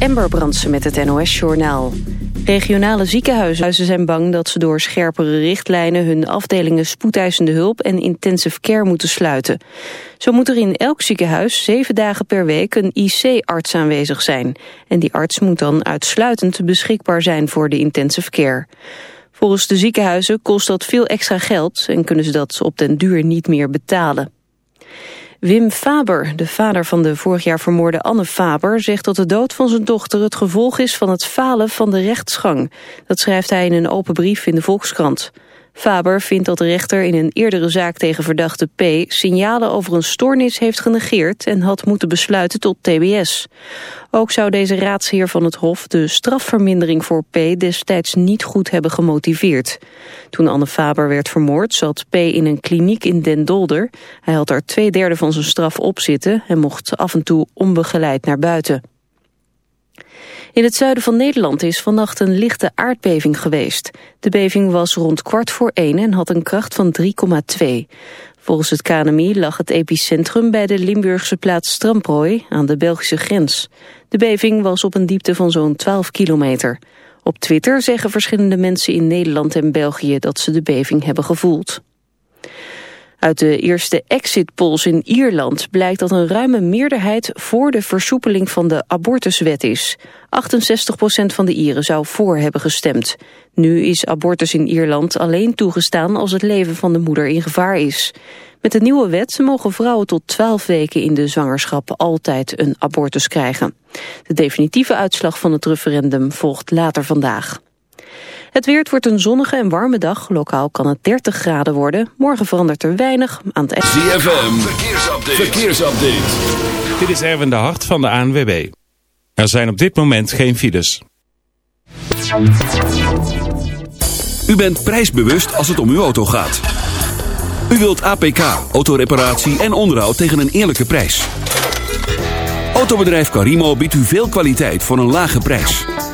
Ember Brandsen met het NOS-journaal. Regionale ziekenhuizen zijn bang dat ze door scherpere richtlijnen... hun afdelingen spoedeisende hulp en intensive care moeten sluiten. Zo moet er in elk ziekenhuis zeven dagen per week een IC-arts aanwezig zijn. En die arts moet dan uitsluitend beschikbaar zijn voor de intensive care. Volgens de ziekenhuizen kost dat veel extra geld... en kunnen ze dat op den duur niet meer betalen. Wim Faber, de vader van de vorig jaar vermoorde Anne Faber... zegt dat de dood van zijn dochter het gevolg is van het falen van de rechtsgang. Dat schrijft hij in een open brief in de Volkskrant. Faber vindt dat de rechter in een eerdere zaak tegen verdachte P... signalen over een stoornis heeft genegeerd en had moeten besluiten tot TBS. Ook zou deze raadsheer van het Hof de strafvermindering voor P... destijds niet goed hebben gemotiveerd. Toen Anne Faber werd vermoord zat P in een kliniek in Den Dolder. Hij had er twee derde van zijn straf op zitten... en mocht af en toe onbegeleid naar buiten. In het zuiden van Nederland is vannacht een lichte aardbeving geweest. De beving was rond kwart voor één en had een kracht van 3,2. Volgens het KNMI lag het epicentrum bij de Limburgse plaats Stramprooi aan de Belgische grens. De beving was op een diepte van zo'n 12 kilometer. Op Twitter zeggen verschillende mensen in Nederland en België dat ze de beving hebben gevoeld. Uit de eerste exit polls in Ierland blijkt dat een ruime meerderheid voor de versoepeling van de abortuswet is. 68% van de Ieren zou voor hebben gestemd. Nu is abortus in Ierland alleen toegestaan als het leven van de moeder in gevaar is. Met de nieuwe wet mogen vrouwen tot 12 weken in de zwangerschap altijd een abortus krijgen. De definitieve uitslag van het referendum volgt later vandaag. Het weer wordt een zonnige en warme dag. Lokaal kan het 30 graden worden. Morgen verandert er weinig aan het... ZFM, verkeersupdate. verkeersupdate. Dit is Erwin de Hart van de ANWB. Er zijn op dit moment geen files. U bent prijsbewust als het om uw auto gaat. U wilt APK, autoreparatie en onderhoud tegen een eerlijke prijs. Autobedrijf Carimo biedt u veel kwaliteit voor een lage prijs.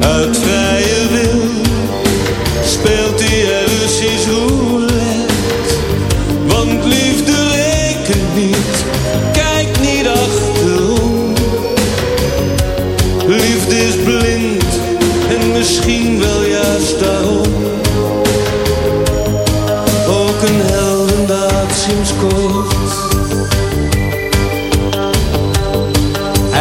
Uit vrije wil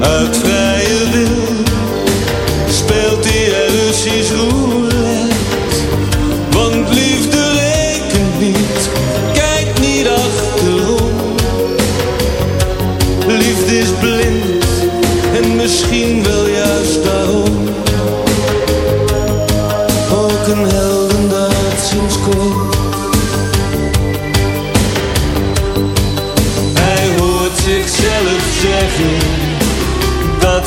Uit vrije wil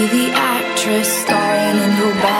The actress starring in her bad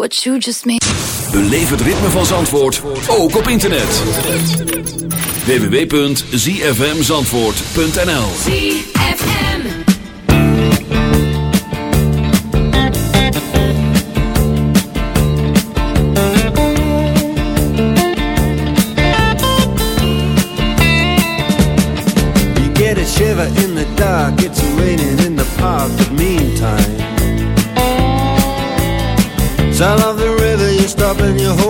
what you het ritme van Zandvoort, ook op internet. www.zfmzandvoort.nl you stop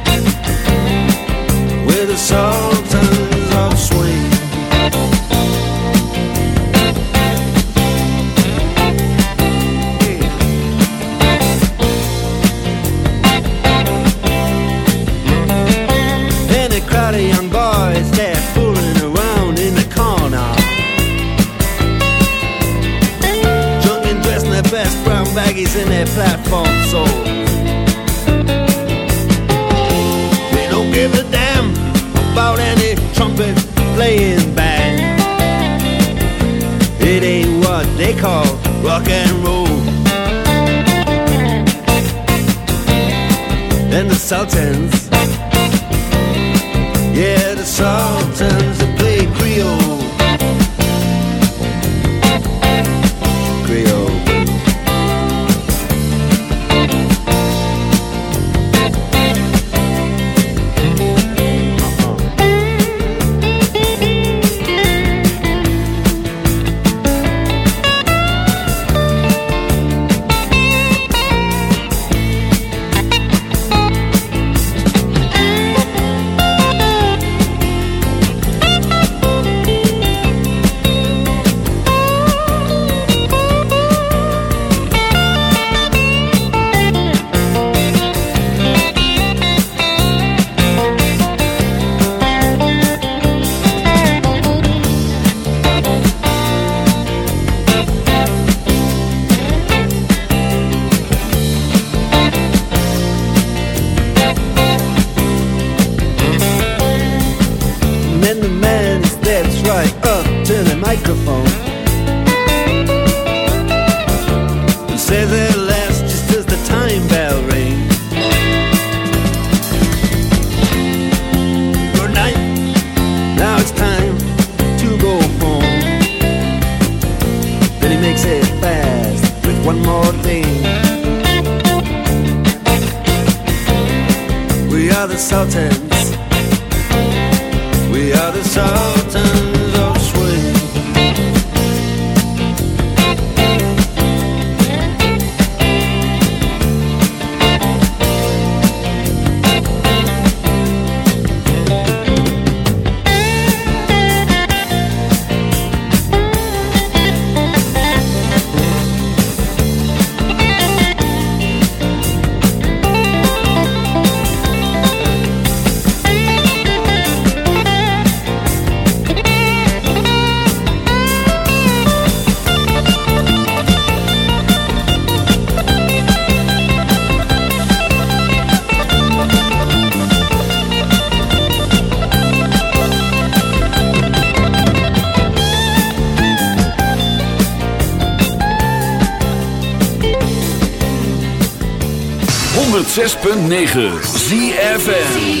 Sultans of Swing. And a crowd of young boys, fooling around in the corner. Drunk and dressed in their best brown baggies in their platform trumpet playing band. It ain't what they call rock and roll. And the Sultans yeah, the Sultans 106.9 ZFN